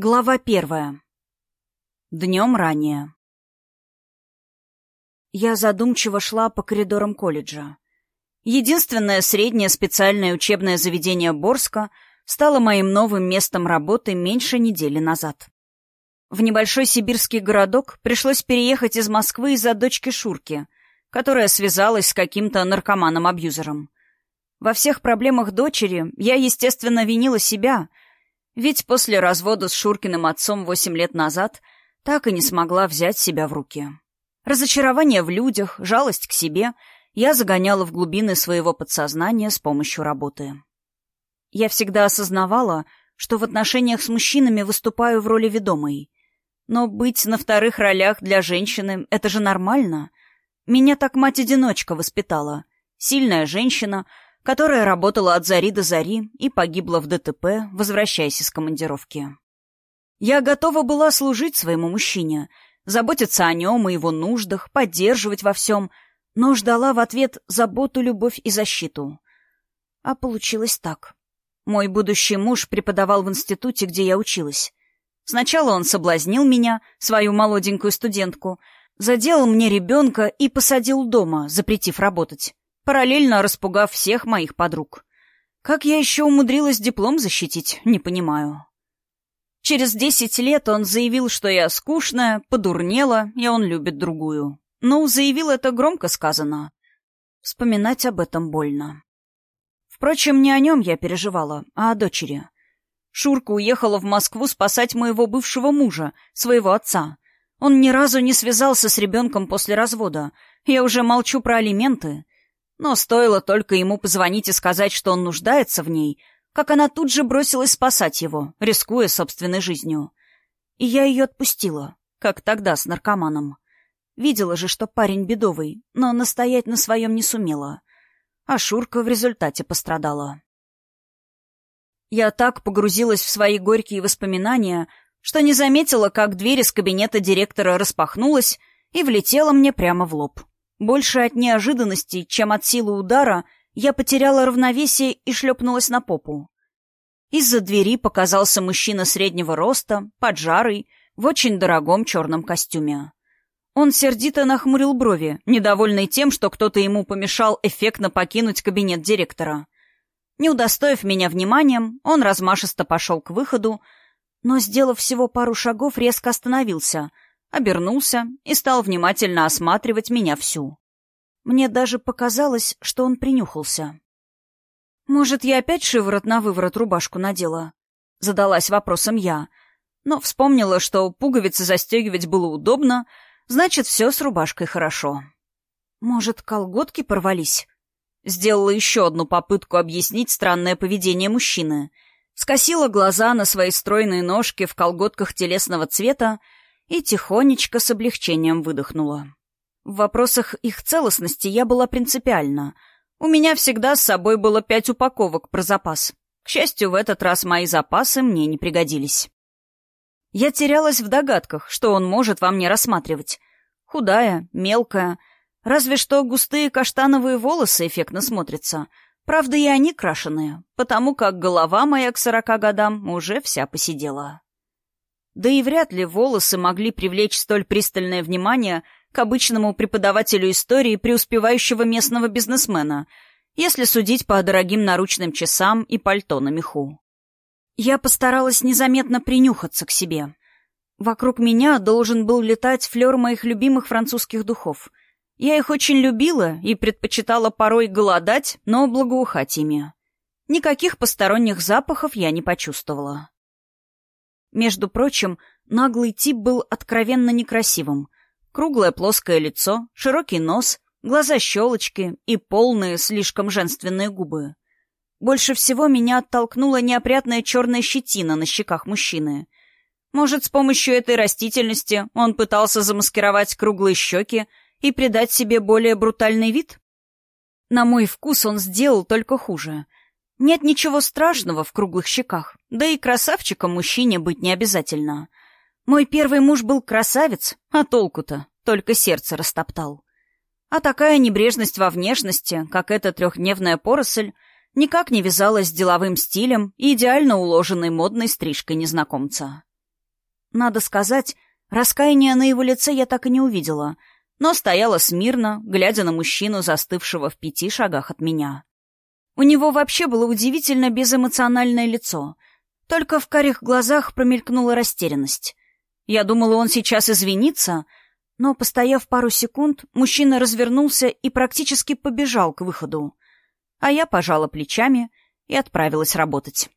Глава первая. Днем ранее. Я задумчиво шла по коридорам колледжа. Единственное среднее специальное учебное заведение Борска стало моим новым местом работы меньше недели назад. В небольшой сибирский городок пришлось переехать из Москвы из-за дочки Шурки, которая связалась с каким-то наркоманом-абьюзером. Во всех проблемах дочери я, естественно, винила себя — ведь после развода с Шуркиным отцом восемь лет назад так и не смогла взять себя в руки. Разочарование в людях, жалость к себе я загоняла в глубины своего подсознания с помощью работы. Я всегда осознавала, что в отношениях с мужчинами выступаю в роли ведомой. Но быть на вторых ролях для женщины — это же нормально. Меня так мать-одиночка воспитала. Сильная женщина — которая работала от зари до зари и погибла в ДТП, возвращаясь из командировки. Я готова была служить своему мужчине, заботиться о нем и его нуждах, поддерживать во всем, но ждала в ответ заботу, любовь и защиту. А получилось так. Мой будущий муж преподавал в институте, где я училась. Сначала он соблазнил меня, свою молоденькую студентку, заделал мне ребенка и посадил дома, запретив работать параллельно распугав всех моих подруг. Как я еще умудрилась диплом защитить, не понимаю. Через десять лет он заявил, что я скучная, подурнела, и он любит другую. Ну, заявил это громко сказано. Вспоминать об этом больно. Впрочем, не о нем я переживала, а о дочери. Шурка уехала в Москву спасать моего бывшего мужа, своего отца. Он ни разу не связался с ребенком после развода. Я уже молчу про алименты. Но стоило только ему позвонить и сказать, что он нуждается в ней, как она тут же бросилась спасать его, рискуя собственной жизнью. И я ее отпустила, как тогда с наркоманом. Видела же, что парень бедовый, но настоять на своем не сумела. А Шурка в результате пострадала. Я так погрузилась в свои горькие воспоминания, что не заметила, как дверь из кабинета директора распахнулась и влетела мне прямо в лоб. Больше от неожиданности, чем от силы удара, я потеряла равновесие и шлепнулась на попу. Из-за двери показался мужчина среднего роста, поджарый, в очень дорогом черном костюме. Он сердито нахмурил брови, недовольный тем, что кто-то ему помешал эффектно покинуть кабинет директора. Не удостоив меня вниманием, он размашисто пошел к выходу, но, сделав всего пару шагов, резко остановился — обернулся и стал внимательно осматривать меня всю. Мне даже показалось, что он принюхался. «Может, я опять шиворот на выворот рубашку надела?» — задалась вопросом я, но вспомнила, что пуговицы застегивать было удобно, значит, все с рубашкой хорошо. «Может, колготки порвались?» Сделала еще одну попытку объяснить странное поведение мужчины. Скосила глаза на свои стройные ножки в колготках телесного цвета и тихонечко с облегчением выдохнула. В вопросах их целостности я была принципиальна. У меня всегда с собой было пять упаковок про запас. К счастью, в этот раз мои запасы мне не пригодились. Я терялась в догадках, что он может во мне рассматривать. Худая, мелкая, разве что густые каштановые волосы эффектно смотрятся. Правда, и они крашеные, потому как голова моя к сорока годам уже вся посидела. Да и вряд ли волосы могли привлечь столь пристальное внимание к обычному преподавателю истории преуспевающего местного бизнесмена, если судить по дорогим наручным часам и пальто на меху. Я постаралась незаметно принюхаться к себе. Вокруг меня должен был летать флер моих любимых французских духов. Я их очень любила и предпочитала порой голодать, но благоухать ими. Никаких посторонних запахов я не почувствовала. Между прочим, наглый тип был откровенно некрасивым. Круглое плоское лицо, широкий нос, глаза-щелочки и полные, слишком женственные губы. Больше всего меня оттолкнула неопрятная черная щетина на щеках мужчины. Может, с помощью этой растительности он пытался замаскировать круглые щеки и придать себе более брутальный вид? На мой вкус он сделал только хуже — нет ничего страшного в круглых щеках, да и красавчиком мужчине быть не обязательно. Мой первый муж был красавец, а толку-то, только сердце растоптал. А такая небрежность во внешности, как эта трехдневная поросль, никак не вязалась с деловым стилем и идеально уложенной модной стрижкой незнакомца. Надо сказать, раскаяния на его лице я так и не увидела, но стояла смирно, глядя на мужчину, застывшего в пяти шагах от меня. У него вообще было удивительно безэмоциональное лицо, только в карих глазах промелькнула растерянность. Я думала, он сейчас извинится, но, постояв пару секунд, мужчина развернулся и практически побежал к выходу. А я пожала плечами и отправилась работать.